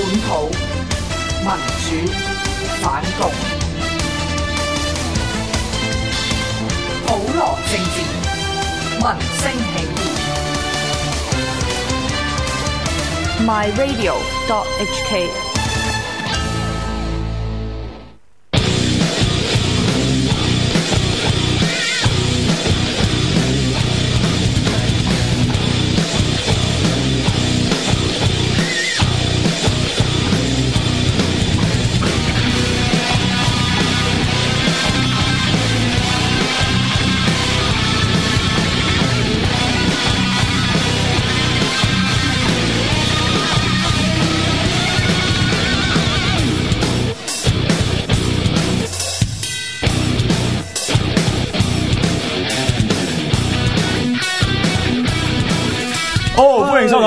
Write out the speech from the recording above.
本土民主反共，普罗政治，民声起义 My Radio. dot H K.